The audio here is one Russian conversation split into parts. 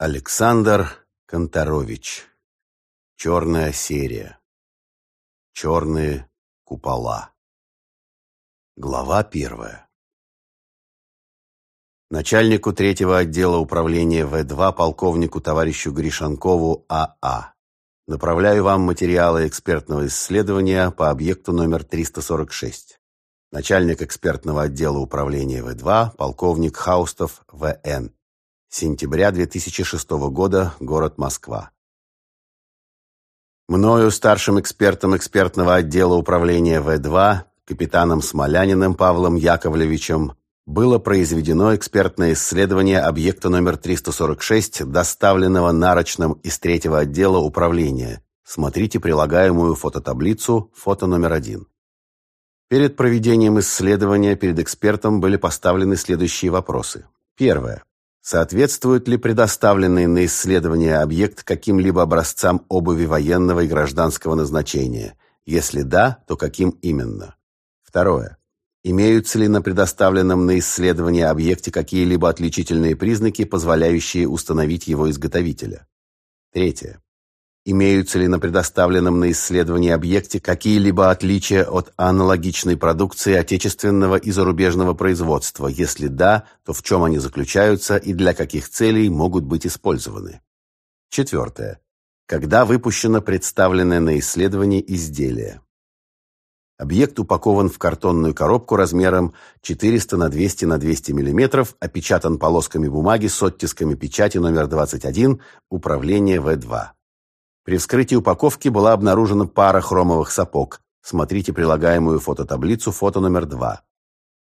Александр Конторович. Черная серия. Черные купола. Глава первая. Начальнику третьего отдела управления В2 полковнику товарищу Гришанкову АА. А. Направляю вам материалы экспертного исследования по объекту номер 346. Начальник экспертного отдела управления В2 полковник Хаустов ВН. Сентября 2006 года. Город Москва. Мною, старшим экспертом экспертного отдела управления В2, капитаном Смоляниным Павлом Яковлевичем, было произведено экспертное исследование объекта номер 346, доставленного нарочным из третьего отдела управления. Смотрите прилагаемую фототаблицу, фото номер один. Перед проведением исследования перед экспертом были поставлены следующие вопросы. Первое. Соответствует ли предоставленный на исследование объект каким-либо образцам обуви военного и гражданского назначения? Если да, то каким именно? Второе. Имеются ли на предоставленном на исследование объекте какие-либо отличительные признаки, позволяющие установить его изготовителя? Третье. Имеются ли на предоставленном на исследование объекте какие-либо отличия от аналогичной продукции отечественного и зарубежного производства? Если да, то в чем они заключаются и для каких целей могут быть использованы? Четвертое. Когда выпущено представленное на исследование изделие? Объект упакован в картонную коробку размером 400 на 200 на 200 мм, опечатан полосками бумаги с оттисками печати номер 21, управление В2. При вскрытии упаковки была обнаружена пара хромовых сапог. Смотрите прилагаемую фототаблицу, фото номер 2.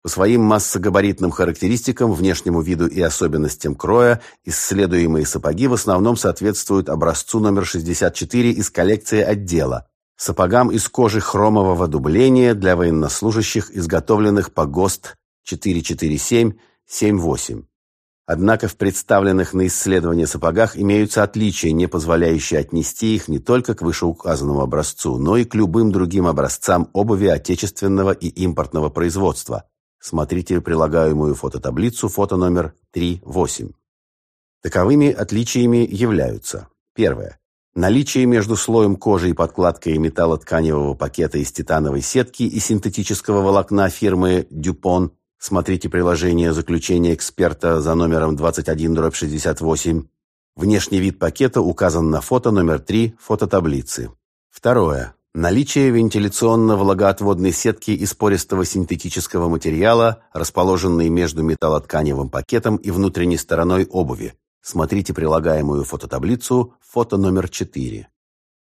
По своим массогабаритным характеристикам, внешнему виду и особенностям кроя, исследуемые сапоги в основном соответствуют образцу номер 64 из коллекции отдела, сапогам из кожи хромового дубления для военнослужащих, изготовленных по ГОСТ 447-78. Однако в представленных на исследование сапогах имеются отличия, не позволяющие отнести их не только к вышеуказанному образцу, но и к любым другим образцам обуви отечественного и импортного производства. Смотрите прилагаемую фототаблицу, фото номер 3.8. Таковыми отличиями являются. Первое. Наличие между слоем кожи и подкладкой металлотканевого пакета из титановой сетки и синтетического волокна фирмы «Дюпон» Смотрите приложение заключения эксперта за номером 21-68. Внешний вид пакета указан на фото номер 3 фототаблицы. Второе. Наличие вентиляционно-влагоотводной сетки из пористого синтетического материала, расположенной между металлотканевым пакетом и внутренней стороной обуви. Смотрите прилагаемую фототаблицу, фото номер 4.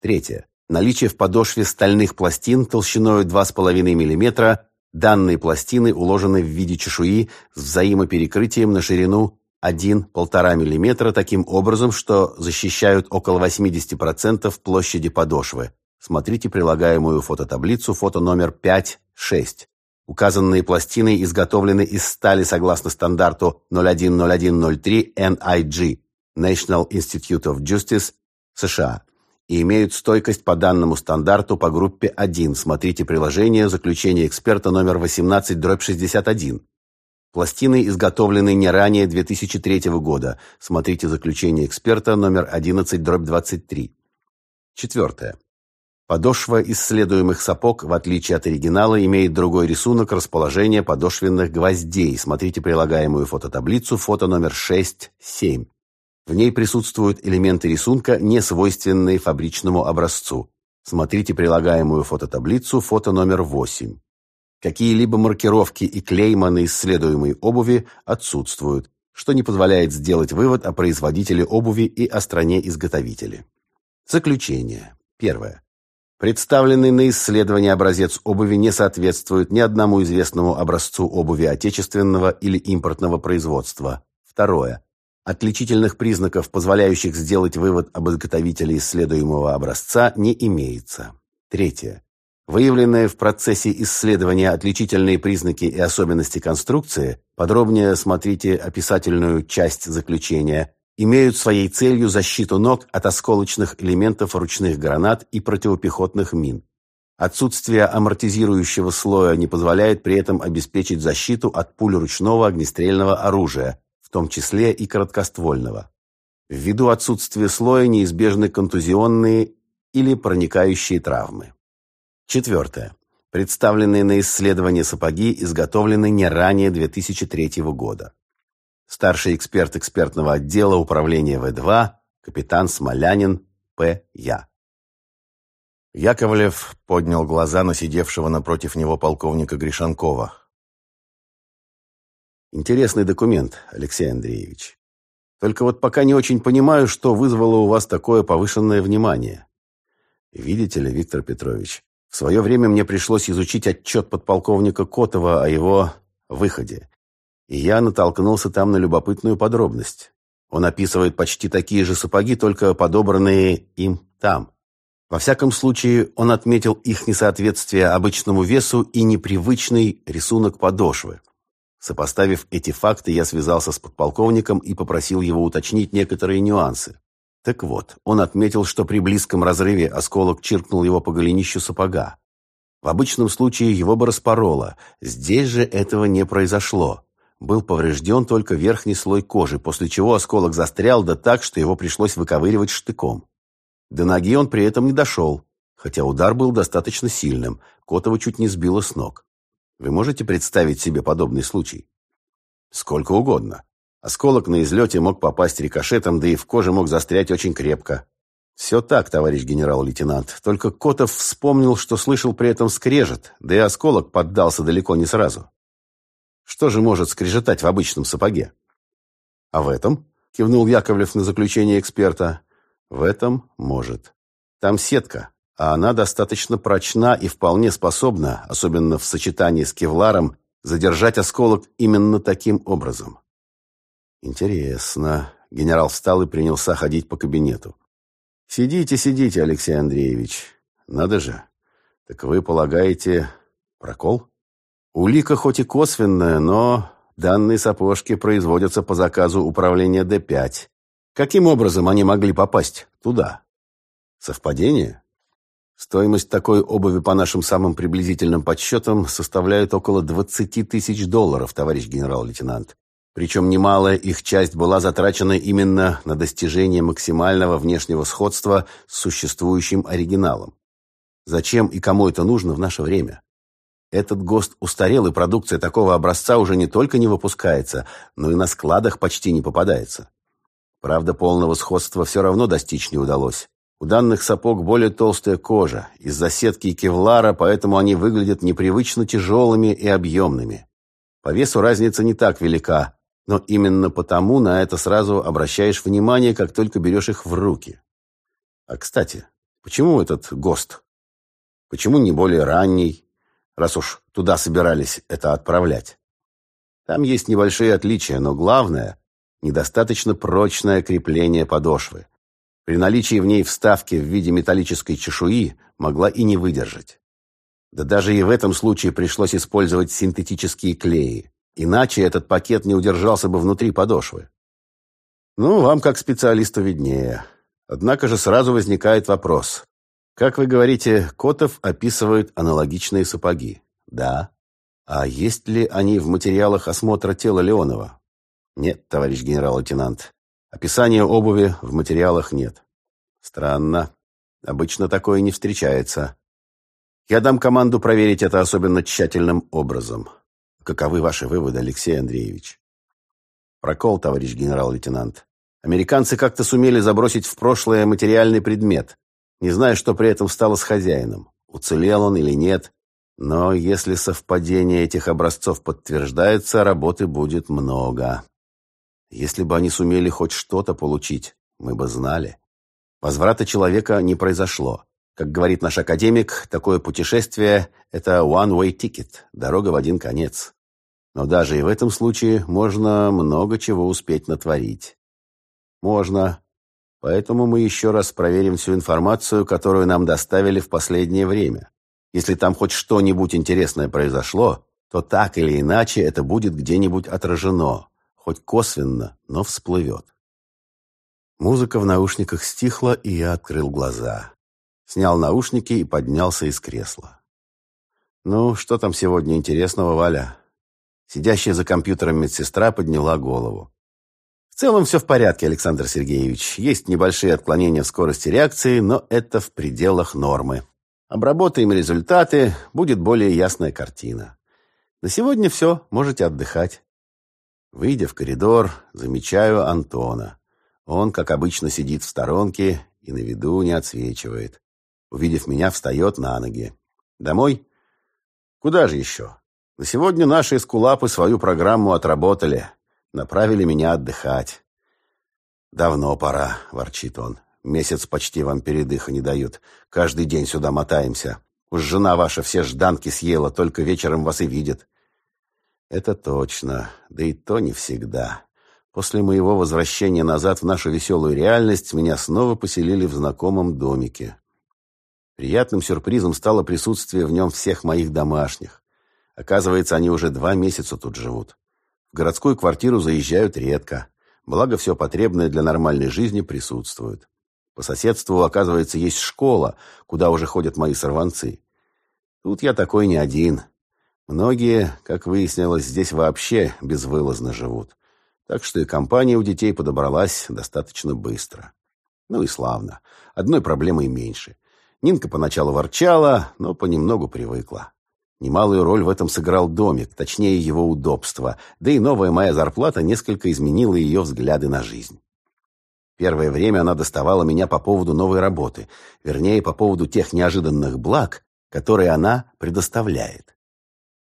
Третье. Наличие в подошве стальных пластин толщиной 2,5 мм Данные пластины уложены в виде чешуи с взаимоперекрытием на ширину 1-1,5 мм таким образом, что защищают около 80% площади подошвы. Смотрите прилагаемую фототаблицу, фото номер 5-6. Указанные пластины изготовлены из стали согласно стандарту 010103 NIG National Institute of Justice США и имеют стойкость по данному стандарту по группе 1. Смотрите приложение «Заключение эксперта номер 18-61». Пластины изготовлены не ранее 2003 года. Смотрите заключение эксперта номер 11-23. Четвертое. Подошва исследуемых сапог, в отличие от оригинала, имеет другой рисунок расположения подошвенных гвоздей. Смотрите прилагаемую фототаблицу, фото номер 6-7. В ней присутствуют элементы рисунка, не свойственные фабричному образцу. Смотрите прилагаемую фототаблицу, фото номер 8. Какие-либо маркировки и клейма на исследуемой обуви отсутствуют, что не позволяет сделать вывод о производителе обуви и о стране изготовителя. Заключение. Первое. Представленный на исследование образец обуви не соответствует ни одному известному образцу обуви отечественного или импортного производства. Второе. Отличительных признаков, позволяющих сделать вывод об изготовителе исследуемого образца, не имеется. Третье. Выявленные в процессе исследования отличительные признаки и особенности конструкции, подробнее смотрите описательную часть заключения, имеют своей целью защиту ног от осколочных элементов ручных гранат и противопехотных мин. Отсутствие амортизирующего слоя не позволяет при этом обеспечить защиту от пуль ручного огнестрельного оружия, том числе и короткоствольного. ввиду отсутствия слоя неизбежны контузионные или проникающие травмы. Четвертое. Представленные на исследование сапоги изготовлены не ранее 2003 года. Старший эксперт экспертного отдела управления В2, капитан Смолянин П. Я. Яковлев поднял глаза на сидевшего напротив него полковника Гришанкова. Интересный документ, Алексей Андреевич. Только вот пока не очень понимаю, что вызвало у вас такое повышенное внимание. Видите ли, Виктор Петрович, в свое время мне пришлось изучить отчет подполковника Котова о его выходе. И я натолкнулся там на любопытную подробность. Он описывает почти такие же сапоги, только подобранные им там. Во всяком случае, он отметил их несоответствие обычному весу и непривычный рисунок подошвы. Сопоставив эти факты, я связался с подполковником и попросил его уточнить некоторые нюансы. Так вот, он отметил, что при близком разрыве осколок чиркнул его по голенищу сапога. В обычном случае его бы распороло. Здесь же этого не произошло. Был поврежден только верхний слой кожи, после чего осколок застрял да так, что его пришлось выковыривать штыком. До ноги он при этом не дошел, хотя удар был достаточно сильным, Котова чуть не сбило с ног. Вы можете представить себе подобный случай? Сколько угодно. Осколок на излете мог попасть рикошетом, да и в коже мог застрять очень крепко. Все так, товарищ генерал-лейтенант. Только Котов вспомнил, что слышал при этом скрежет, да и осколок поддался далеко не сразу. Что же может скрежетать в обычном сапоге? А в этом, кивнул Яковлев на заключение эксперта, в этом может. Там сетка, а она достаточно прочна и вполне способна, особенно в сочетании с кевларом, задержать осколок именно таким образом. «Интересно». Генерал встал и принялся ходить по кабинету. «Сидите, сидите, Алексей Андреевич. Надо же. Так вы полагаете, прокол?» «Улика хоть и косвенная, но данные сапожки производятся по заказу управления Д-5. Каким образом они могли попасть туда? Совпадение?» Стоимость такой обуви по нашим самым приблизительным подсчетам составляет около 20 тысяч долларов, товарищ генерал-лейтенант. Причем немалая их часть была затрачена именно на достижение максимального внешнего сходства с существующим оригиналом. Зачем и кому это нужно в наше время? Этот ГОСТ устарел, и продукция такого образца уже не только не выпускается, но и на складах почти не попадается. Правда, полного сходства все равно достичь не удалось. У данных сапог более толстая кожа, из-за сетки и кевлара, поэтому они выглядят непривычно тяжелыми и объемными. По весу разница не так велика, но именно потому на это сразу обращаешь внимание, как только берешь их в руки. А, кстати, почему этот ГОСТ? Почему не более ранний, раз уж туда собирались это отправлять? Там есть небольшие отличия, но главное – недостаточно прочное крепление подошвы. При наличии в ней вставки в виде металлической чешуи могла и не выдержать. Да даже и в этом случае пришлось использовать синтетические клеи. Иначе этот пакет не удержался бы внутри подошвы. Ну, вам как специалисту виднее. Однако же сразу возникает вопрос. Как вы говорите, Котов описывает аналогичные сапоги. Да. А есть ли они в материалах осмотра тела Леонова? Нет, товарищ генерал-лейтенант. Описания обуви в материалах нет. Странно. Обычно такое не встречается. Я дам команду проверить это особенно тщательным образом. Каковы ваши выводы, Алексей Андреевич? Прокол, товарищ генерал-лейтенант. Американцы как-то сумели забросить в прошлое материальный предмет. Не знаю, что при этом стало с хозяином. Уцелел он или нет. Но если совпадение этих образцов подтверждается, работы будет много. Если бы они сумели хоть что-то получить, мы бы знали. Возврата человека не произошло. Как говорит наш академик, такое путешествие – это one-way ticket, дорога в один конец. Но даже и в этом случае можно много чего успеть натворить. Можно. Поэтому мы еще раз проверим всю информацию, которую нам доставили в последнее время. Если там хоть что-нибудь интересное произошло, то так или иначе это будет где-нибудь отражено, хоть косвенно, но всплывет. Музыка в наушниках стихла, и я открыл глаза. Снял наушники и поднялся из кресла. «Ну, что там сегодня интересного, Валя?» Сидящая за компьютером медсестра подняла голову. В целом все в порядке, Александр Сергеевич. Есть небольшие отклонения в скорости реакции, но это в пределах нормы. Обработаем результаты, будет более ясная картина. На сегодня все, можете отдыхать. Выйдя в коридор, замечаю Антона. Он, как обычно, сидит в сторонке и на виду не отсвечивает. Увидев меня, встает на ноги. «Домой?» «Куда же еще?» «На сегодня наши эскулапы свою программу отработали. Направили меня отдыхать». «Давно пора», — ворчит он. «Месяц почти вам передыха не дают. Каждый день сюда мотаемся. Уж жена ваша все жданки съела, только вечером вас и видит». «Это точно. Да и то не всегда. После моего возвращения назад в нашу веселую реальность меня снова поселили в знакомом домике. Приятным сюрпризом стало присутствие в нем всех моих домашних. Оказывается, они уже два месяца тут живут. В городскую квартиру заезжают редко. Благо, все потребное для нормальной жизни присутствует. По соседству, оказывается, есть школа, куда уже ходят мои сорванцы. Тут я такой не один. Многие, как выяснилось, здесь вообще безвылазно живут. Так что и компания у детей подобралась достаточно быстро. Ну и славно. Одной проблемой меньше. Нинка поначалу ворчала, но понемногу привыкла. Немалую роль в этом сыграл домик, точнее его удобство, да и новая моя зарплата несколько изменила ее взгляды на жизнь. Первое время она доставала меня по поводу новой работы, вернее, по поводу тех неожиданных благ, которые она предоставляет.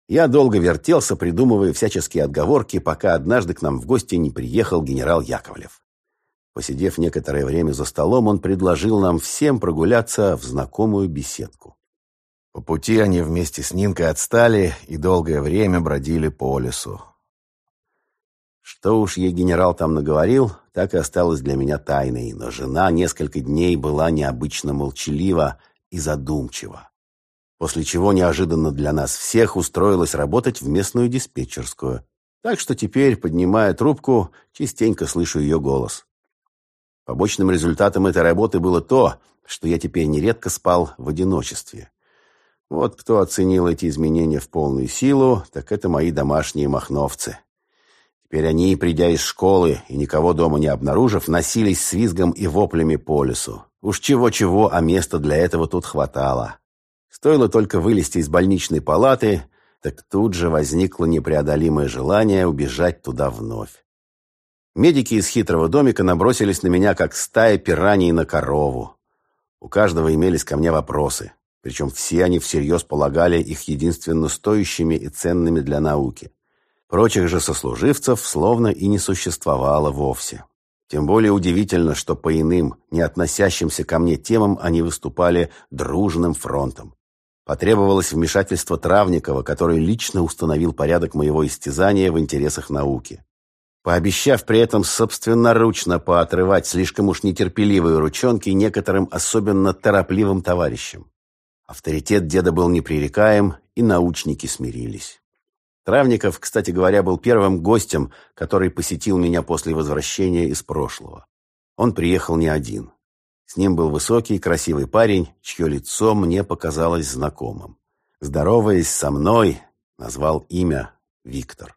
Я долго вертелся, придумывая всяческие отговорки, пока однажды к нам в гости не приехал генерал Яковлев. Посидев некоторое время за столом, он предложил нам всем прогуляться в знакомую беседку. По пути они вместе с Нинкой отстали и долгое время бродили по лесу. Что уж ей генерал там наговорил, так и осталось для меня тайной, но жена несколько дней была необычно молчалива и задумчива после чего неожиданно для нас всех устроилась работать в местную диспетчерскую. Так что теперь, поднимая трубку, частенько слышу ее голос. Побочным результатом этой работы было то, что я теперь нередко спал в одиночестве. Вот кто оценил эти изменения в полную силу, так это мои домашние махновцы. Теперь они, придя из школы и никого дома не обнаружив, носились с визгом и воплями по лесу. Уж чего-чего, а места для этого тут хватало. Стоило только вылезти из больничной палаты, так тут же возникло непреодолимое желание убежать туда вновь. Медики из хитрого домика набросились на меня, как стая пираний на корову. У каждого имелись ко мне вопросы, причем все они всерьез полагали их единственно стоящими и ценными для науки. Прочих же сослуживцев словно и не существовало вовсе. Тем более удивительно, что по иным, не относящимся ко мне темам они выступали дружным фронтом. Потребовалось вмешательство Травникова, который лично установил порядок моего истязания в интересах науки. Пообещав при этом собственноручно поотрывать слишком уж нетерпеливые ручонки некоторым особенно торопливым товарищам. Авторитет деда был непререкаем, и научники смирились. Травников, кстати говоря, был первым гостем, который посетил меня после возвращения из прошлого. Он приехал не один. С ним был высокий, красивый парень, чье лицо мне показалось знакомым. Здороваясь со мной, назвал имя Виктор.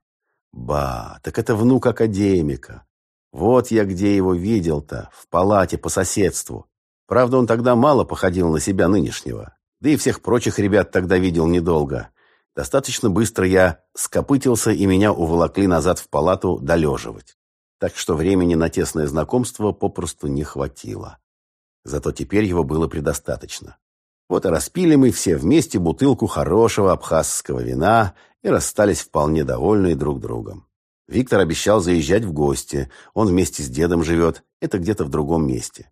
Ба, так это внук академика. Вот я где его видел-то, в палате по соседству. Правда, он тогда мало походил на себя нынешнего. Да и всех прочих ребят тогда видел недолго. Достаточно быстро я скопытился, и меня уволокли назад в палату долеживать. Так что времени на тесное знакомство попросту не хватило. Зато теперь его было предостаточно. Вот и распили мы все вместе бутылку хорошего абхазского вина и расстались вполне довольные друг другом. Виктор обещал заезжать в гости. Он вместе с дедом живет. Это где-то в другом месте.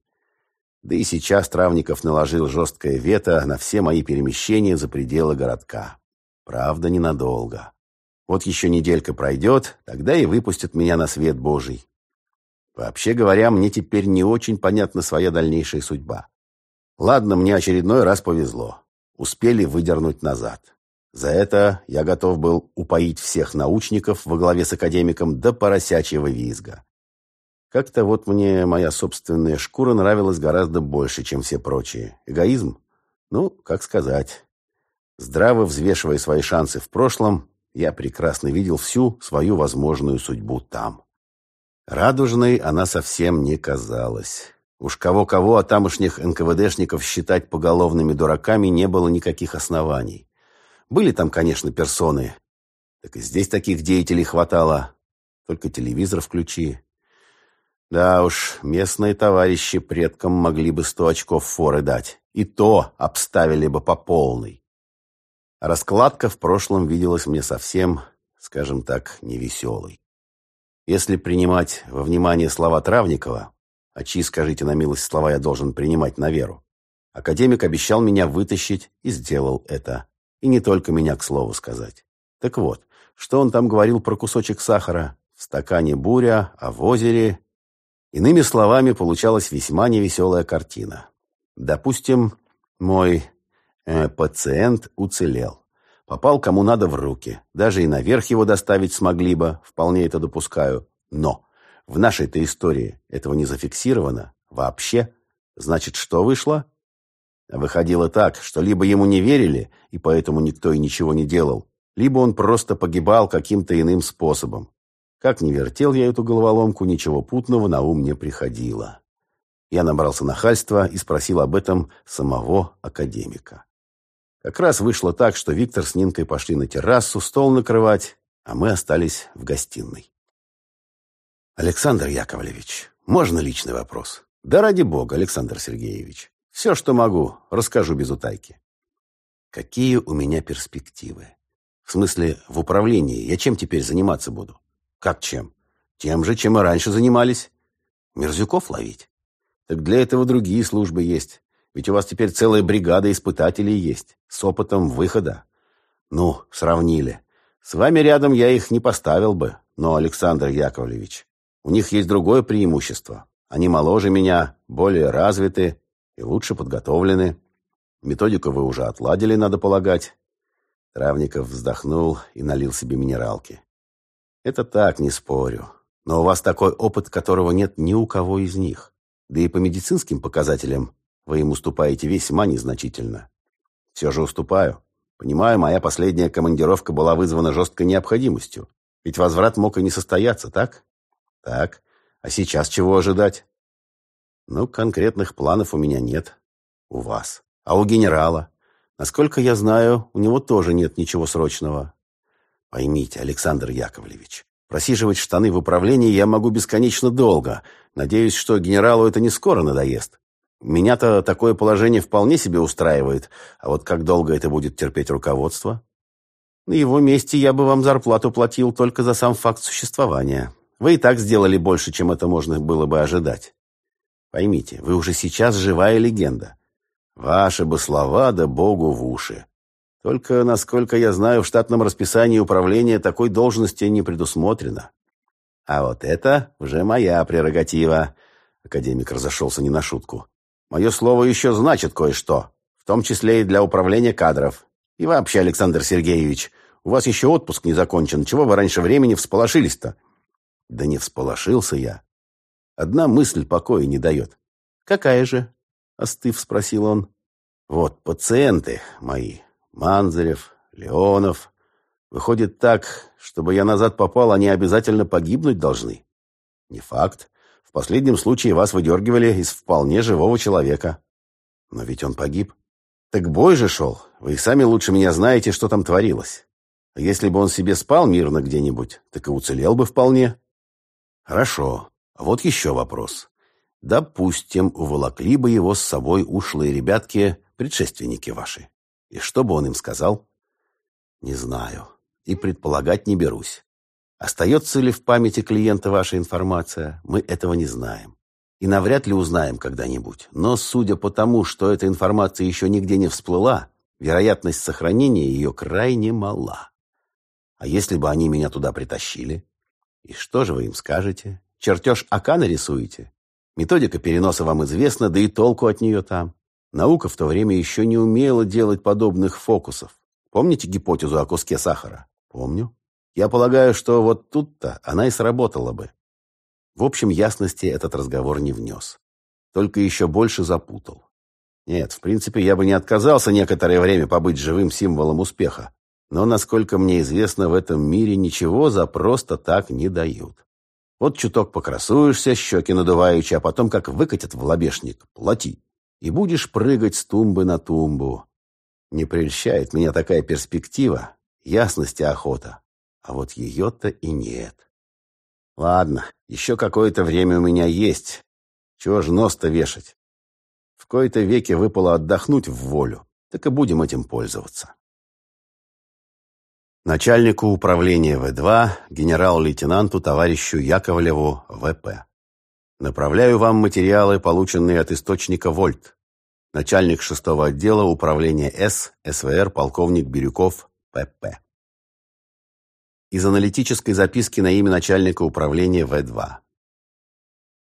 Да и сейчас Травников наложил жесткое вето на все мои перемещения за пределы городка. Правда, ненадолго. Вот еще неделька пройдет, тогда и выпустят меня на свет Божий. Вообще говоря, мне теперь не очень понятна своя дальнейшая судьба. Ладно, мне очередной раз повезло. Успели выдернуть назад. За это я готов был упоить всех научников во главе с академиком до поросячьего визга. Как-то вот мне моя собственная шкура нравилась гораздо больше, чем все прочие. Эгоизм? Ну, как сказать. Здраво взвешивая свои шансы в прошлом, я прекрасно видел всю свою возможную судьбу там. Радужной она совсем не казалась. Уж кого-кого, а тамошних НКВДшников считать поголовными дураками не было никаких оснований. Были там, конечно, персоны. Так и здесь таких деятелей хватало. Только телевизор включи. Да уж, местные товарищи предкам могли бы сто очков форы дать. И то обставили бы по полной. Раскладка в прошлом виделась мне совсем, скажем так, невеселой. Если принимать во внимание слова Травникова, а чьи, скажите на милость, слова я должен принимать на веру, академик обещал меня вытащить и сделал это. И не только меня, к слову сказать. Так вот, что он там говорил про кусочек сахара? В стакане буря, а в озере... Иными словами, получалась весьма невеселая картина. Допустим, мой э, пациент уцелел. Попал кому надо в руки. Даже и наверх его доставить смогли бы, вполне это допускаю. Но в нашей-то истории этого не зафиксировано вообще. Значит, что вышло? Выходило так, что либо ему не верили, и поэтому никто и ничего не делал, либо он просто погибал каким-то иным способом. Как ни вертел я эту головоломку, ничего путного на ум не приходило. Я набрался нахальства и спросил об этом самого академика. Как раз вышло так, что Виктор с Нинкой пошли на террасу стол накрывать, а мы остались в гостиной. «Александр Яковлевич, можно личный вопрос?» «Да ради бога, Александр Сергеевич. Все, что могу, расскажу без утайки». «Какие у меня перспективы? В смысле, в управлении я чем теперь заниматься буду?» «Как чем? Тем же, чем и раньше занимались. Мерзюков ловить?» Так для этого другие службы есть. Ведь у вас теперь целая бригада испытателей есть, с опытом выхода. Ну, сравнили. С вами рядом я их не поставил бы, но, Александр Яковлевич, у них есть другое преимущество. Они моложе меня, более развиты и лучше подготовлены. Методику вы уже отладили, надо полагать. Травников вздохнул и налил себе минералки. Это так, не спорю. Но у вас такой опыт, которого нет ни у кого из них. Да и по медицинским показателям вы им уступаете весьма незначительно. Все же уступаю. Понимаю, моя последняя командировка была вызвана жесткой необходимостью. Ведь возврат мог и не состояться, так? Так. А сейчас чего ожидать? Ну, конкретных планов у меня нет. У вас. А у генерала? Насколько я знаю, у него тоже нет ничего срочного. Поймите, Александр Яковлевич, просиживать штаны в управлении я могу бесконечно долго, Надеюсь, что генералу это не скоро надоест. Меня-то такое положение вполне себе устраивает, а вот как долго это будет терпеть руководство? На его месте я бы вам зарплату платил только за сам факт существования. Вы и так сделали больше, чем это можно было бы ожидать. Поймите, вы уже сейчас живая легенда. Ваши бы слова да богу в уши. Только, насколько я знаю, в штатном расписании управления такой должности не предусмотрено. А вот это уже моя прерогатива. Академик разошелся не на шутку. Мое слово еще значит кое-что, в том числе и для управления кадров. И вообще, Александр Сергеевич, у вас еще отпуск не закончен. Чего вы раньше времени всполошились-то? Да не всполошился я. Одна мысль покоя не дает. Какая же? Остыв, спросил он. Вот, пациенты мои. Манзарев, Леонов, Выходит так, чтобы я назад попал, они обязательно погибнуть должны. Не факт. В последнем случае вас выдергивали из вполне живого человека. Но ведь он погиб. Так бой же шел. Вы сами лучше меня знаете, что там творилось. Если бы он себе спал мирно где-нибудь, так и уцелел бы вполне. Хорошо. Вот еще вопрос. Допустим, уволокли бы его с собой ушлые ребятки, предшественники ваши. И что бы он им сказал? Не знаю и предполагать не берусь. Остается ли в памяти клиента ваша информация, мы этого не знаем. И навряд ли узнаем когда-нибудь. Но судя по тому, что эта информация еще нигде не всплыла, вероятность сохранения ее крайне мала. А если бы они меня туда притащили? И что же вы им скажете? Чертеж АК нарисуете? Методика переноса вам известна, да и толку от нее там. Наука в то время еще не умела делать подобных фокусов. Помните гипотезу о куске сахара? Помню. Я полагаю, что вот тут-то она и сработала бы. В общем, ясности этот разговор не внес. Только еще больше запутал. Нет, в принципе, я бы не отказался некоторое время побыть живым символом успеха. Но, насколько мне известно, в этом мире ничего за просто так не дают. Вот чуток покрасуешься, щеки надуваючи, а потом как выкатят в лобешник. Плати. И будешь прыгать с тумбы на тумбу. Не прельщает меня такая перспектива, ясность и охота. А вот ее-то и нет. Ладно, еще какое-то время у меня есть. Чего ж нос-то вешать? В кои-то веке выпало отдохнуть в волю, так и будем этим пользоваться. Начальнику управления В2, генерал-лейтенанту товарищу Яковлеву ВП. Направляю вам материалы, полученные от источника Вольт. Начальник шестого отдела управления С, СВР, полковник Бирюков, ПП из аналитической записки на имя начальника управления В2.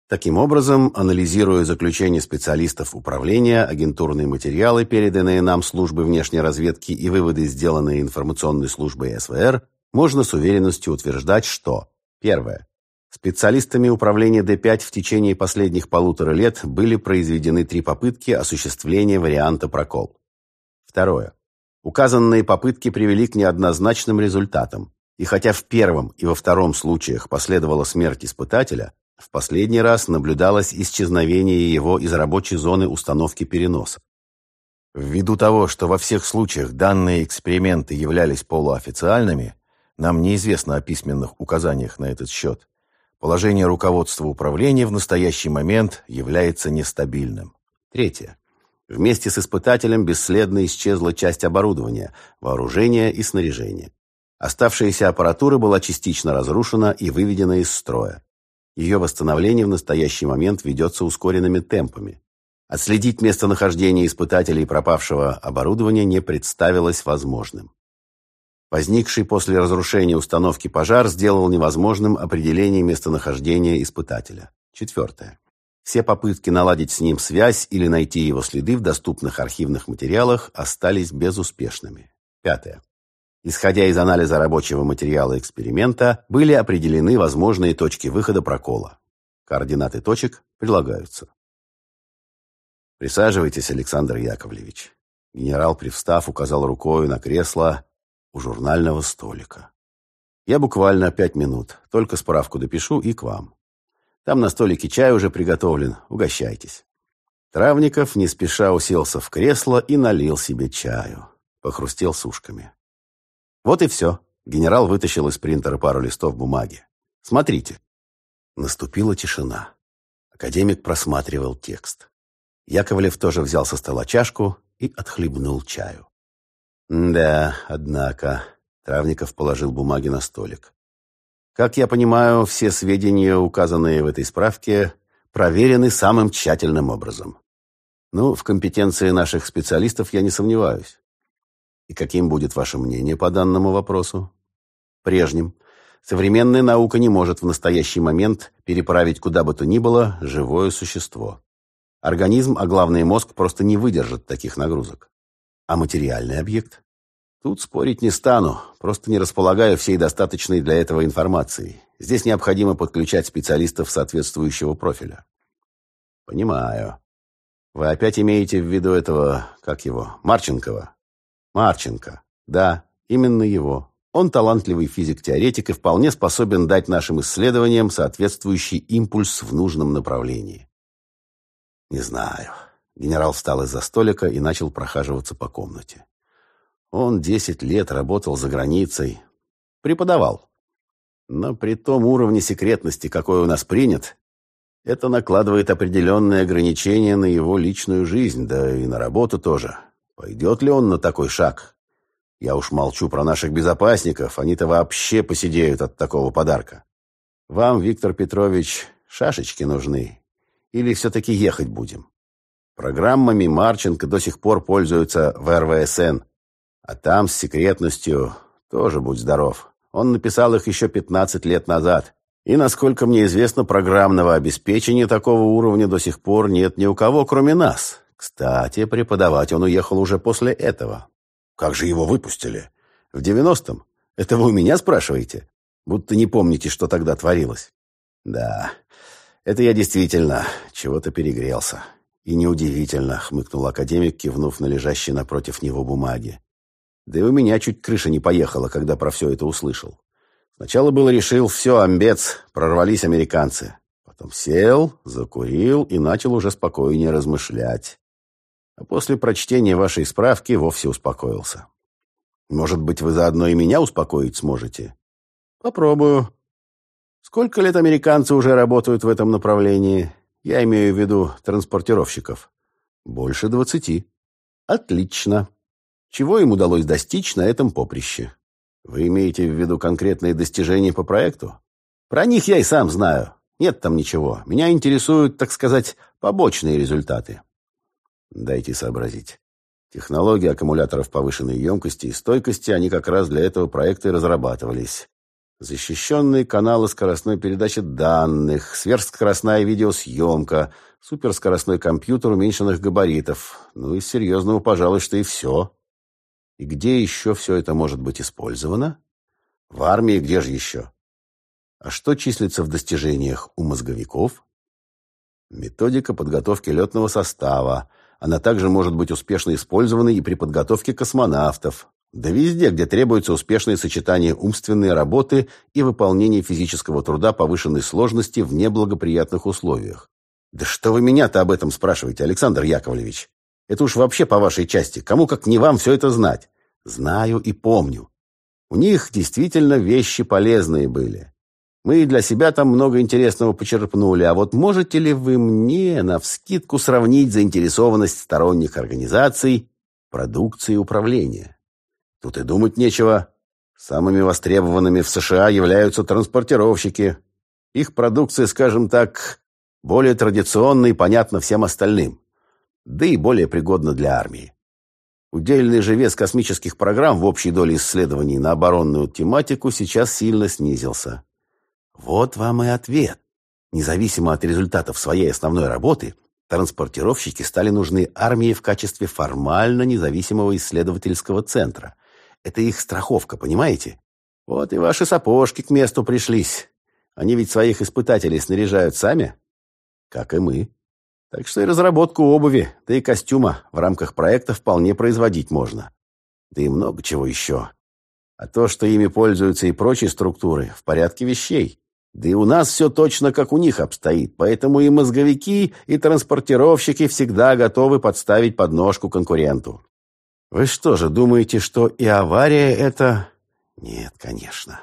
Таким образом, анализируя заключения специалистов управления, агентурные материалы, переданные нам службой внешней разведки и выводы, сделанные информационной службой СВР, можно с уверенностью утверждать, что Первое. Специалистами управления Д5 в течение последних полутора лет были произведены три попытки осуществления варианта прокол. Второе. Указанные попытки привели к неоднозначным результатам. И хотя в первом и во втором случаях последовала смерть испытателя, в последний раз наблюдалось исчезновение его из рабочей зоны установки переноса. Ввиду того, что во всех случаях данные эксперименты являлись полуофициальными, нам неизвестно о письменных указаниях на этот счет. Положение руководства управления в настоящий момент является нестабильным. Третье. Вместе с испытателем бесследно исчезла часть оборудования, вооружения и снаряжения. Оставшаяся аппаратура была частично разрушена и выведена из строя. Ее восстановление в настоящий момент ведется ускоренными темпами. Отследить местонахождение испытателей пропавшего оборудования не представилось возможным. Возникший после разрушения установки пожар сделал невозможным определение местонахождения испытателя. Четвертое. Все попытки наладить с ним связь или найти его следы в доступных архивных материалах остались безуспешными. Пятое. Исходя из анализа рабочего материала эксперимента, были определены возможные точки выхода прокола. Координаты точек прилагаются. «Присаживайтесь, Александр Яковлевич». Генерал, привстав, указал рукой на кресло у журнального столика. «Я буквально пять минут. Только справку допишу и к вам. Там на столике чай уже приготовлен. Угощайтесь». Травников не спеша уселся в кресло и налил себе чаю. Похрустел сушками. Вот и все. Генерал вытащил из принтера пару листов бумаги. Смотрите. Наступила тишина. Академик просматривал текст. Яковлев тоже взял со стола чашку и отхлебнул чаю. «Да, однако...» Травников положил бумаги на столик. «Как я понимаю, все сведения, указанные в этой справке, проверены самым тщательным образом. Ну, в компетенции наших специалистов я не сомневаюсь. И каким будет ваше мнение по данному вопросу? Прежним. Современная наука не может в настоящий момент переправить куда бы то ни было живое существо. Организм, а главное мозг, просто не выдержит таких нагрузок. А материальный объект? Тут спорить не стану, просто не располагаю всей достаточной для этого информации. Здесь необходимо подключать специалистов соответствующего профиля. Понимаю. Вы опять имеете в виду этого, как его, Марченкова? Марченко. Да, именно его. Он талантливый физик-теоретик и вполне способен дать нашим исследованиям соответствующий импульс в нужном направлении. Не знаю. Генерал встал из-за столика и начал прохаживаться по комнате. Он десять лет работал за границей. Преподавал. Но при том уровне секретности, какой у нас принят, это накладывает определенные ограничения на его личную жизнь, да и на работу тоже. Пойдет ли он на такой шаг? Я уж молчу про наших безопасников, они-то вообще посидеют от такого подарка. Вам, Виктор Петрович, шашечки нужны? Или все-таки ехать будем? Программами Марченко до сих пор пользуются в РВСН, а там с секретностью тоже будь здоров. Он написал их еще 15 лет назад. И, насколько мне известно, программного обеспечения такого уровня до сих пор нет ни у кого, кроме нас. Кстати, преподавать он уехал уже после этого. Как же его выпустили? В девяностом? Это вы у меня спрашиваете? Будто не помните, что тогда творилось. Да, это я действительно чего-то перегрелся. И неудивительно, хмыкнул академик, кивнув на лежащие напротив него бумаги. Да и у меня чуть крыша не поехала, когда про все это услышал. Сначала было решил, все, амбец, прорвались американцы. Потом сел, закурил и начал уже спокойнее размышлять. А после прочтения вашей справки вовсе успокоился. Может быть, вы заодно и меня успокоить сможете? Попробую. Сколько лет американцы уже работают в этом направлении? Я имею в виду транспортировщиков. Больше двадцати. Отлично. Чего им удалось достичь на этом поприще? Вы имеете в виду конкретные достижения по проекту? Про них я и сам знаю. Нет там ничего. Меня интересуют, так сказать, побочные результаты. Дайте сообразить. Технологии аккумуляторов повышенной емкости и стойкости, они как раз для этого проекта и разрабатывались. Защищенные каналы скоростной передачи данных, сверхскоростная видеосъемка, суперскоростной компьютер уменьшенных габаритов. Ну и серьезного, пожалуй, что и все. И где еще все это может быть использовано? В армии где же еще? А что числится в достижениях у мозговиков? Методика подготовки летного состава. Она также может быть успешно использована и при подготовке космонавтов. Да везде, где требуется успешное сочетание умственной работы и выполнения физического труда повышенной сложности в неблагоприятных условиях. Да что вы меня-то об этом спрашиваете, Александр Яковлевич? Это уж вообще по вашей части. Кому как не вам все это знать? Знаю и помню. У них действительно вещи полезные были. Мы для себя там много интересного почерпнули, а вот можете ли вы мне навскидку сравнить заинтересованность сторонних организаций продукции управления? Тут и думать нечего. Самыми востребованными в США являются транспортировщики. Их продукция, скажем так, более традиционна и понятна всем остальным. Да и более пригодна для армии. Удельный же вес космических программ в общей доле исследований на оборонную тематику сейчас сильно снизился. Вот вам и ответ. Независимо от результатов своей основной работы, транспортировщики стали нужны армии в качестве формально независимого исследовательского центра. Это их страховка, понимаете? Вот и ваши сапожки к месту пришлись. Они ведь своих испытателей снаряжают сами, как и мы. Так что и разработку обуви, да и костюма в рамках проекта вполне производить можно. Да и много чего еще. А то, что ими пользуются и прочие структуры, в порядке вещей. Да и у нас все точно как у них обстоит, поэтому и мозговики, и транспортировщики всегда готовы подставить подножку конкуренту. Вы что же, думаете, что и авария это... Нет, конечно.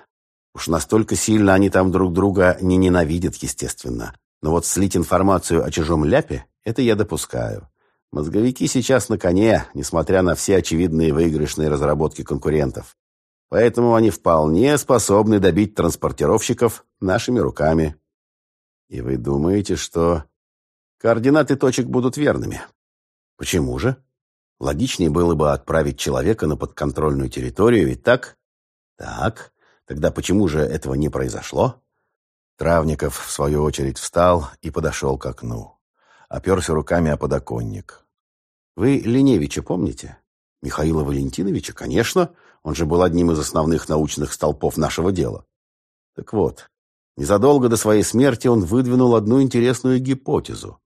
Уж настолько сильно они там друг друга не ненавидят, естественно. Но вот слить информацию о чужом ляпе – это я допускаю. Мозговики сейчас на коне, несмотря на все очевидные выигрышные разработки конкурентов. Поэтому они вполне способны добить транспортировщиков нашими руками. И вы думаете, что координаты точек будут верными? Почему же? Логичнее было бы отправить человека на подконтрольную территорию, ведь так? Так. Тогда почему же этого не произошло? Травников, в свою очередь, встал и подошел к окну. Оперся руками о подоконник. Вы Леневича помните? Михаила Валентиновича, конечно. Он же был одним из основных научных столпов нашего дела. Так вот, незадолго до своей смерти он выдвинул одну интересную гипотезу.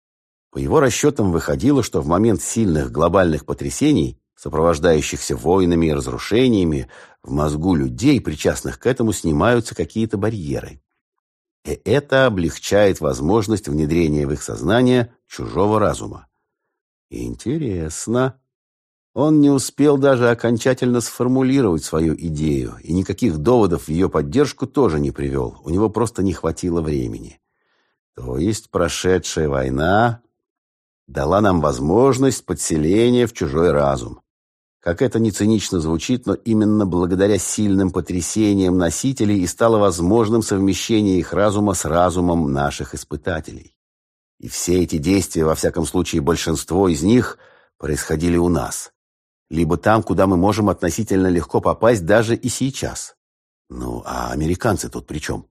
По его расчетам выходило, что в момент сильных глобальных потрясений, сопровождающихся войнами и разрушениями, в мозгу людей, причастных к этому, снимаются какие-то барьеры. И это облегчает возможность внедрения в их сознание чужого разума. Интересно. Он не успел даже окончательно сформулировать свою идею, и никаких доводов в ее поддержку тоже не привел. У него просто не хватило времени. То есть прошедшая война дала нам возможность подселения в чужой разум. Как это не цинично звучит, но именно благодаря сильным потрясениям носителей и стало возможным совмещение их разума с разумом наших испытателей. И все эти действия, во всяком случае большинство из них, происходили у нас либо там, куда мы можем относительно легко попасть даже и сейчас. Ну, а американцы тут при чем?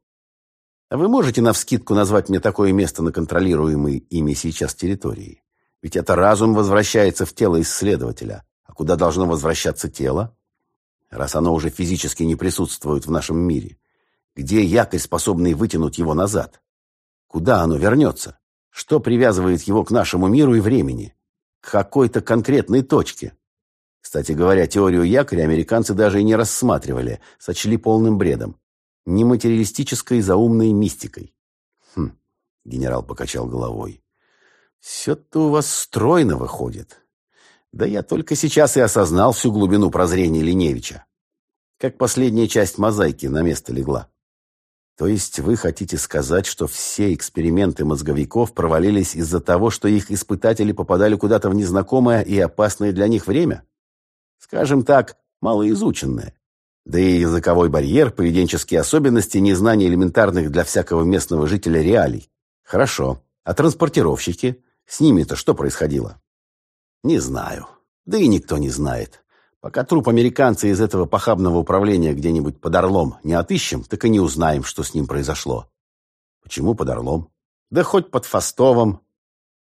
А вы можете навскидку назвать мне такое место на контролируемой ими сейчас территории? Ведь это разум возвращается в тело исследователя. А куда должно возвращаться тело? Раз оно уже физически не присутствует в нашем мире. Где якорь, способный вытянуть его назад? Куда оно вернется? Что привязывает его к нашему миру и времени? К какой-то конкретной точке? Кстати говоря, теорию якоря американцы даже и не рассматривали, сочли полным бредом. нематериалистической заумной мистикой. Хм, генерал покачал головой. Все-то у вас стройно выходит. Да я только сейчас и осознал всю глубину прозрения Линевича. Как последняя часть мозаики на место легла. То есть вы хотите сказать, что все эксперименты мозговиков провалились из-за того, что их испытатели попадали куда-то в незнакомое и опасное для них время? Скажем так, малоизученное. Да и языковой барьер, поведенческие особенности, незнание элементарных для всякого местного жителя реалий. Хорошо. А транспортировщики? С ними-то что происходило? Не знаю. Да и никто не знает. Пока труп американца из этого похабного управления где-нибудь под Орлом не отыщем, так и не узнаем, что с ним произошло. Почему под Орлом? Да хоть под Фастовом.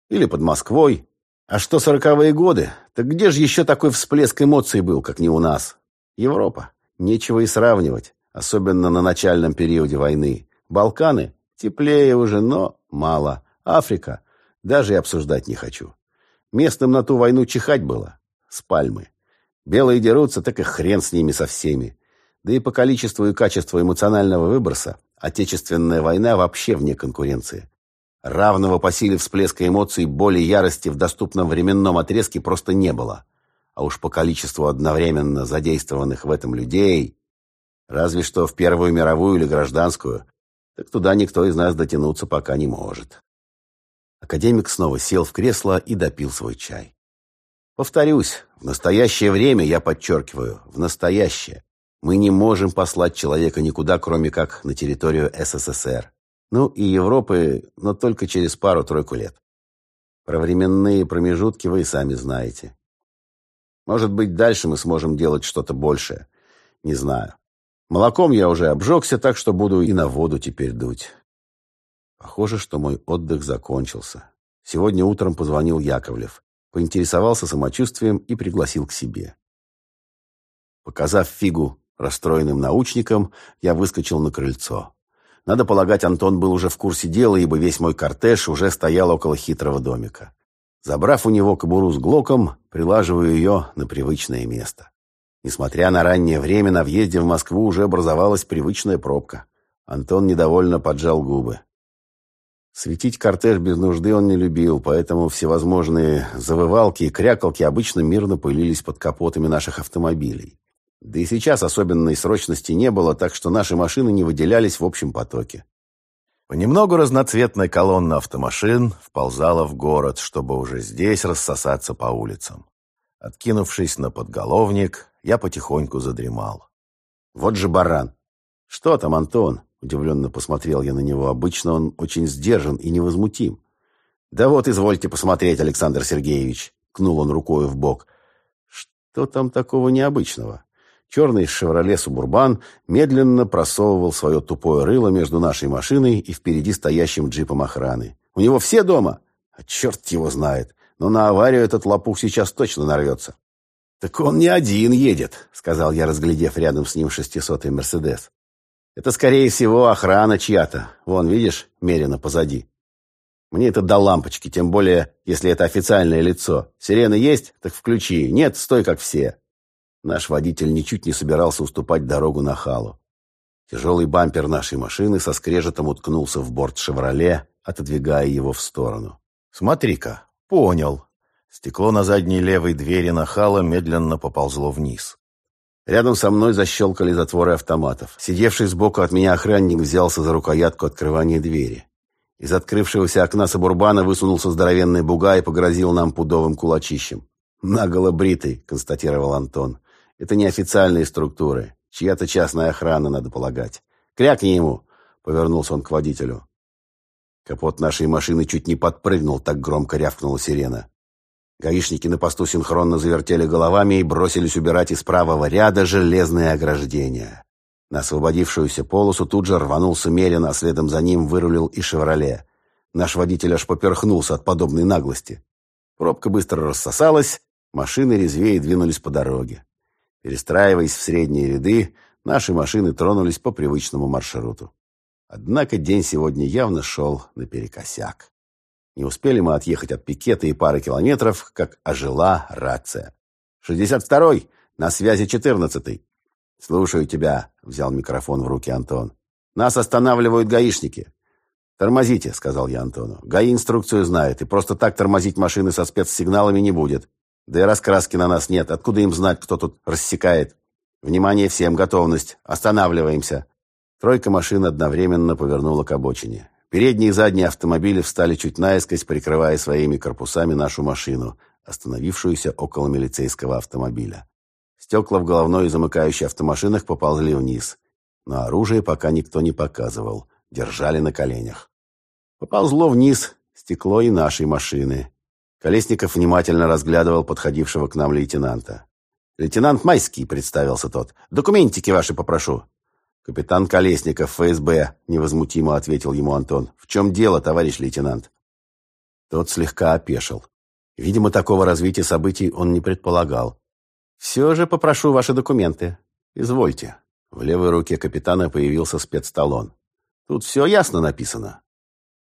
Или под Москвой. А что сороковые годы? Так где же еще такой всплеск эмоций был, как не у нас? Европа. Нечего и сравнивать. Особенно на начальном периоде войны. Балканы? Теплее уже, но мало. Африка? Даже и обсуждать не хочу. Местным на ту войну чихать было. С пальмы. Белые дерутся, так и хрен с ними со всеми. Да и по количеству и качеству эмоционального выброса Отечественная война вообще вне конкуренции. Равного по силе всплеска эмоций, боли, ярости в доступном временном отрезке просто не было. А уж по количеству одновременно задействованных в этом людей, разве что в Первую мировую или гражданскую, так туда никто из нас дотянуться пока не может. Академик снова сел в кресло и допил свой чай. Повторюсь, в настоящее время, я подчеркиваю, в настоящее, мы не можем послать человека никуда, кроме как на территорию СССР. Ну и Европы, но только через пару-тройку лет. Про временные промежутки вы и сами знаете. Может быть, дальше мы сможем делать что-то большее. Не знаю. Молоком я уже обжегся, так что буду и на воду теперь дуть. Похоже, что мой отдых закончился. Сегодня утром позвонил Яковлев поинтересовался самочувствием и пригласил к себе. Показав фигу расстроенным научникам, я выскочил на крыльцо. Надо полагать, Антон был уже в курсе дела, ибо весь мой кортеж уже стоял около хитрого домика. Забрав у него кобуру с глоком, прилаживаю ее на привычное место. Несмотря на раннее время, на въезде в Москву уже образовалась привычная пробка. Антон недовольно поджал губы. Светить кортеж без нужды он не любил, поэтому всевозможные завывалки и крякалки обычно мирно пылились под капотами наших автомобилей. Да и сейчас особенной срочности не было, так что наши машины не выделялись в общем потоке. Понемногу разноцветная колонна автомашин вползала в город, чтобы уже здесь рассосаться по улицам. Откинувшись на подголовник, я потихоньку задремал. Вот же баран! Что там, Антон? Удивленно посмотрел я на него. Обычно он очень сдержан и невозмутим. «Да вот, извольте посмотреть, Александр Сергеевич!» Кнул он рукой в бок. «Что там такого необычного?» Черный «Шевроле Субурбан» медленно просовывал свое тупое рыло между нашей машиной и впереди стоящим джипом охраны. «У него все дома?» «А черт его знает! Но на аварию этот лопух сейчас точно нарвется!» «Так он не один едет», — сказал я, разглядев рядом с ним шестисотый «Мерседес». Это, скорее всего, охрана чья-то. Вон, видишь, Мерина позади. Мне это до лампочки, тем более, если это официальное лицо. Сирена есть? Так включи. Нет, стой как все. Наш водитель ничуть не собирался уступать дорогу на халу. Тяжелый бампер нашей машины со скрежетом уткнулся в борт «Шевроле», отодвигая его в сторону. «Смотри-ка, понял». Стекло на задней левой двери Нахала медленно поползло вниз. Рядом со мной защелкали затворы автоматов. Сидевший сбоку от меня охранник взялся за рукоятку открывания двери. Из открывшегося окна Сабурбана высунулся здоровенный буга и погрозил нам пудовым кулачищем. «Наголо бритый», — констатировал Антон. «Это не официальные структуры. Чья-то частная охрана, надо полагать. Крякни ему!» — повернулся он к водителю. Капот нашей машины чуть не подпрыгнул, так громко рявкнула сирена. Гаишники на посту синхронно завертели головами и бросились убирать из правого ряда железные ограждения. На освободившуюся полосу тут же рванулся Мерин, а следом за ним вырулил и «Шевроле». Наш водитель аж поперхнулся от подобной наглости. Пробка быстро рассосалась, машины резвее двинулись по дороге. Перестраиваясь в средние ряды, наши машины тронулись по привычному маршруту. Однако день сегодня явно шел наперекосяк. Не успели мы отъехать от пикета и пары километров, как ожила рация. «Шестьдесят второй! На связи четырнадцатый!» «Слушаю тебя», — взял микрофон в руки Антон. Нас останавливают гаишники. «Тормозите», — сказал я Антону. «ГАИ инструкцию знает, и просто так тормозить машины со спецсигналами не будет. Да и раскраски на нас нет. Откуда им знать, кто тут рассекает? Внимание всем, готовность. Останавливаемся». Тройка машин одновременно повернула к обочине. Передние и задние автомобили встали чуть наискось, прикрывая своими корпусами нашу машину, остановившуюся около милицейского автомобиля. Стекла в головной и замыкающей автомашинах поползли вниз. Но оружие пока никто не показывал. Держали на коленях. Поползло вниз стекло и нашей машины. Колесников внимательно разглядывал подходившего к нам лейтенанта. «Лейтенант Майский», — представился тот. «Документики ваши попрошу». «Капитан Колесников, ФСБ», — невозмутимо ответил ему Антон. «В чем дело, товарищ лейтенант?» Тот слегка опешил. Видимо, такого развития событий он не предполагал. «Все же попрошу ваши документы. Извольте». В левой руке капитана появился спецталон. «Тут все ясно написано».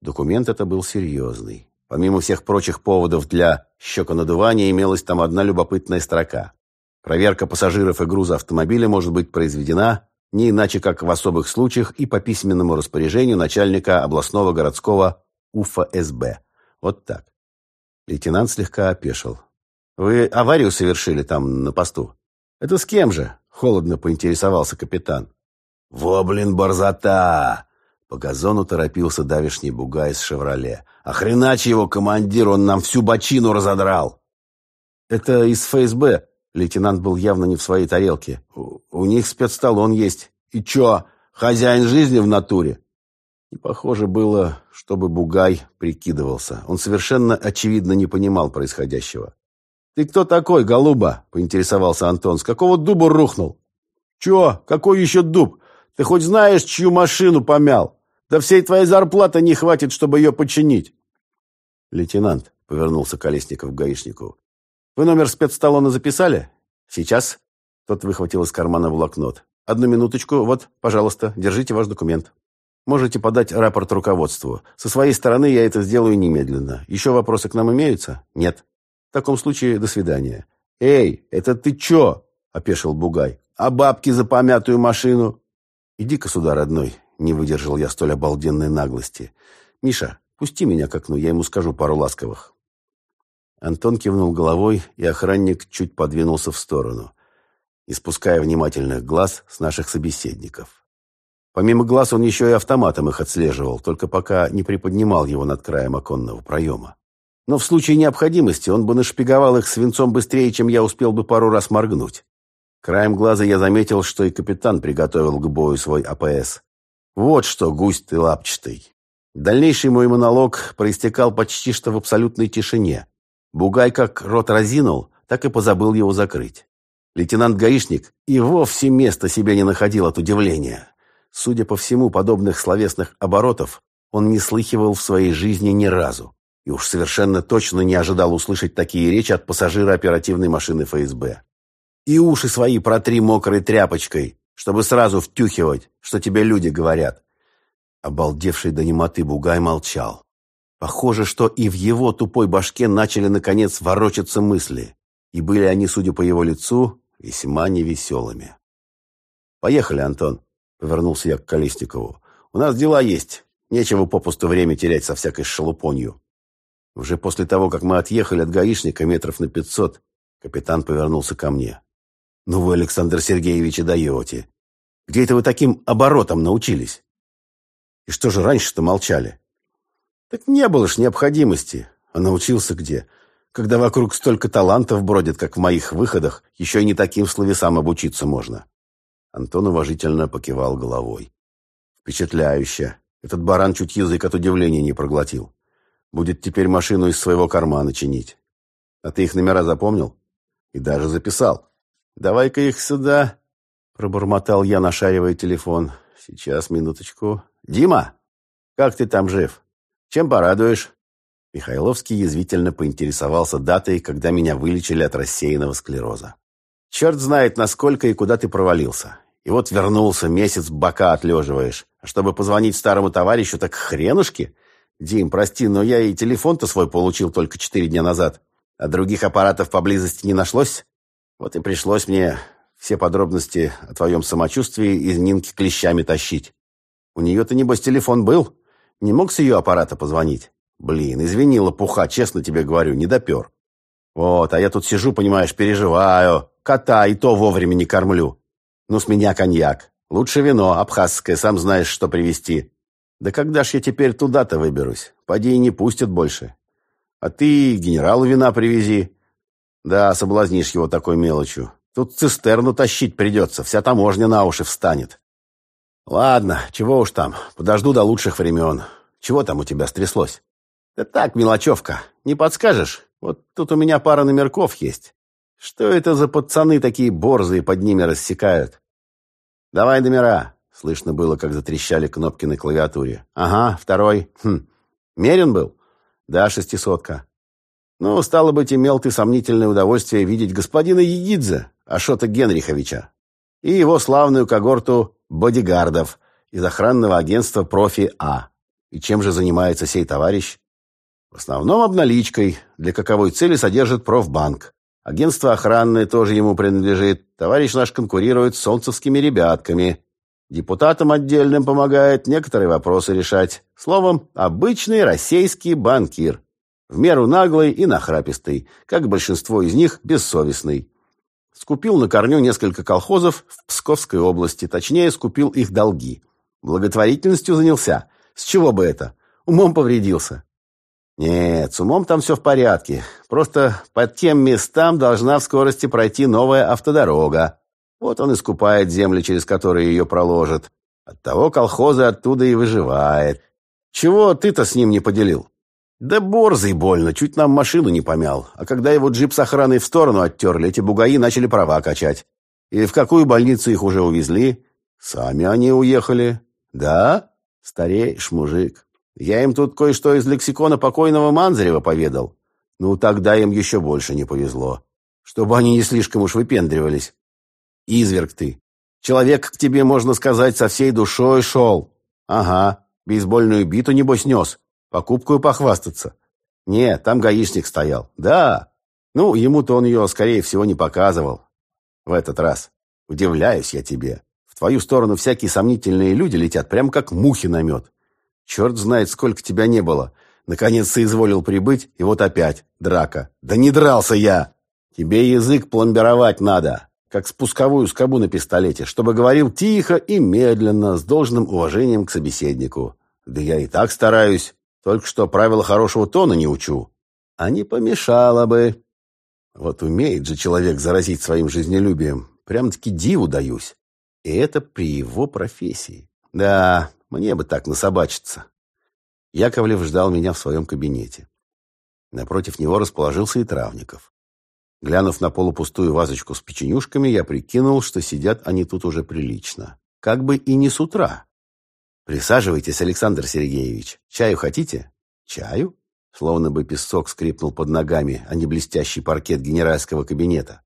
Документ это был серьезный. Помимо всех прочих поводов для щеконадувания, имелась там одна любопытная строка. Проверка пассажиров и груза автомобиля может быть произведена не иначе, как в особых случаях и по письменному распоряжению начальника областного городского УФСБ. Вот так. Лейтенант слегка опешил. «Вы аварию совершили там, на посту?» «Это с кем же?» — холодно поинтересовался капитан. «Во, блин, борзота!» По газону торопился давишний бугай из «Шевроле». «А хреначе его командир, он нам всю бочину разодрал!» «Это из ФСБ», Лейтенант был явно не в своей тарелке. У, у них спецсталон есть. И чё, хозяин жизни в натуре? И похоже было, чтобы Бугай прикидывался. Он совершенно очевидно не понимал происходящего. «Ты кто такой, голуба?» — поинтересовался Антон. «С какого дуба рухнул?» «Чё? Какой еще дуб? Ты хоть знаешь, чью машину помял? Да всей твоей зарплаты не хватит, чтобы ее починить!» «Лейтенант», — повернулся Колесников к гаишнику, «Вы номер спецсталона записали?» «Сейчас». Тот выхватил из кармана блокнот. «Одну минуточку. Вот, пожалуйста, держите ваш документ. Можете подать рапорт руководству. Со своей стороны я это сделаю немедленно. Еще вопросы к нам имеются? Нет. В таком случае, до свидания». «Эй, это ты чё?» – опешил Бугай. «А бабки за помятую машину?» «Иди-ка сюда, родной», – не выдержал я столь обалденной наглости. «Миша, пусти меня к окну, я ему скажу пару ласковых». Антон кивнул головой, и охранник чуть подвинулся в сторону, не спуская внимательных глаз с наших собеседников. Помимо глаз он еще и автоматом их отслеживал, только пока не приподнимал его над краем оконного проема. Но в случае необходимости он бы нашпиговал их свинцом быстрее, чем я успел бы пару раз моргнуть. Краем глаза я заметил, что и капитан приготовил к бою свой АПС. Вот что, гусь ты лапчатый. Дальнейший мой монолог проистекал почти что в абсолютной тишине. Бугай как рот разинул, так и позабыл его закрыть. Лейтенант-гаишник и вовсе места себе не находил от удивления. Судя по всему, подобных словесных оборотов он не слыхивал в своей жизни ни разу. И уж совершенно точно не ожидал услышать такие речи от пассажира оперативной машины ФСБ. И уши свои протри мокрой тряпочкой, чтобы сразу втюхивать, что тебе люди говорят. Обалдевший до немоты Бугай молчал. Похоже, что и в его тупой башке начали, наконец, ворочаться мысли, и были они, судя по его лицу, весьма невеселыми. «Поехали, Антон», — повернулся я к Колесникову. «У нас дела есть. Нечего попусту время терять со всякой шелупонью». Уже после того, как мы отъехали от гаишника метров на пятьсот, капитан повернулся ко мне. «Ну вы, Александр Сергеевич, и даете. Где это вы таким оборотом научились? И что же раньше-то молчали?» Так не было ж необходимости. А научился где? Когда вокруг столько талантов бродит, как в моих выходах, еще и не таким словесам обучиться можно. Антон уважительно покивал головой. Впечатляюще. Этот баран чуть язык от удивления не проглотил. Будет теперь машину из своего кармана чинить. А ты их номера запомнил? И даже записал. Давай-ка их сюда, пробормотал я, нашаривая телефон. Сейчас, минуточку. Дима, как ты там жив? Чем порадуешь?» Михайловский язвительно поинтересовался датой, когда меня вылечили от рассеянного склероза. «Черт знает, насколько и куда ты провалился. И вот вернулся, месяц бока отлеживаешь. А чтобы позвонить старому товарищу, так хренушки? Дим, прости, но я и телефон-то свой получил только четыре дня назад. А других аппаратов поблизости не нашлось? Вот и пришлось мне все подробности о твоем самочувствии из Нинки клещами тащить. У нее-то, небось, телефон был? Не мог с ее аппарата позвонить? Блин, извини, лопуха, честно тебе говорю, не допер. Вот, а я тут сижу, понимаешь, переживаю. Кота и то вовремя не кормлю. Ну, с меня коньяк. Лучше вино, абхазское, сам знаешь, что привезти. Да когда ж я теперь туда-то выберусь? Поди и не пустят больше. А ты генералу вина привези. Да, соблазнишь его такой мелочью. Тут цистерну тащить придется, вся таможня на уши встанет. Ладно, чего уж там, подожду до лучших времен. Чего там у тебя стряслось? Да так, мелочевка. Не подскажешь? Вот тут у меня пара номерков есть. Что это за пацаны такие борзые под ними рассекают? Давай номера. Слышно было, как затрещали кнопки на клавиатуре. Ага, второй. Хм. Мерин был? Да, шестисотка. Ну, стало быть, имел ты сомнительное удовольствие видеть господина Егидзе, Ашота Генриховича, и его славную когорту бодигардов из охранного агентства «Профи А». И чем же занимается сей товарищ? В основном обналичкой, для каковой цели содержит профбанк. Агентство охранное тоже ему принадлежит. Товарищ наш конкурирует с солнцевскими ребятками. Депутатам отдельным помогает некоторые вопросы решать. Словом, обычный российский банкир. В меру наглый и нахрапистый, как большинство из них бессовестный. Скупил на корню несколько колхозов в Псковской области, точнее, скупил их долги. Благотворительностью занялся. С чего бы это? Умом повредился. Нет, с умом там все в порядке. Просто под тем местам должна в скорости пройти новая автодорога. Вот он и скупает земли, через которые ее проложат. Оттого колхозы оттуда и выживает. Чего ты-то с ним не поделил? Да борзый больно, чуть нам машину не помял. А когда его джип с охраной в сторону оттерли, эти бугаи начали права качать. И в какую больницу их уже увезли? Сами они уехали. Да? Стареешь, мужик. Я им тут кое-что из лексикона покойного Манзарева поведал. Ну, тогда им еще больше не повезло. Чтобы они не слишком уж выпендривались. Изверг ты. Человек к тебе, можно сказать, со всей душой шел. Ага, бейсбольную биту, небось, нес. Покупку похвастаться. Не, там гаишник стоял. Да. Ну, ему-то он ее, скорее всего, не показывал. В этот раз. Удивляюсь я тебе. В твою сторону всякие сомнительные люди летят, прям как мухи на мед. Черт знает, сколько тебя не было. Наконец соизволил прибыть, и вот опять драка. Да не дрался я! Тебе язык пломбировать надо, как спусковую скобу на пистолете, чтобы говорил тихо и медленно, с должным уважением к собеседнику. Да я и так стараюсь. Только что правила хорошего тона не учу. А не помешало бы. Вот умеет же человек заразить своим жизнелюбием. Прям-таки диву даюсь. И это при его профессии. Да, мне бы так насобачиться. Яковлев ждал меня в своем кабинете. Напротив него расположился и Травников. Глянув на полупустую вазочку с печенюшками, я прикинул, что сидят они тут уже прилично. Как бы и не с утра. «Присаживайтесь, Александр Сергеевич. Чаю хотите?» «Чаю?» Словно бы песок скрипнул под ногами, а не блестящий паркет генеральского кабинета.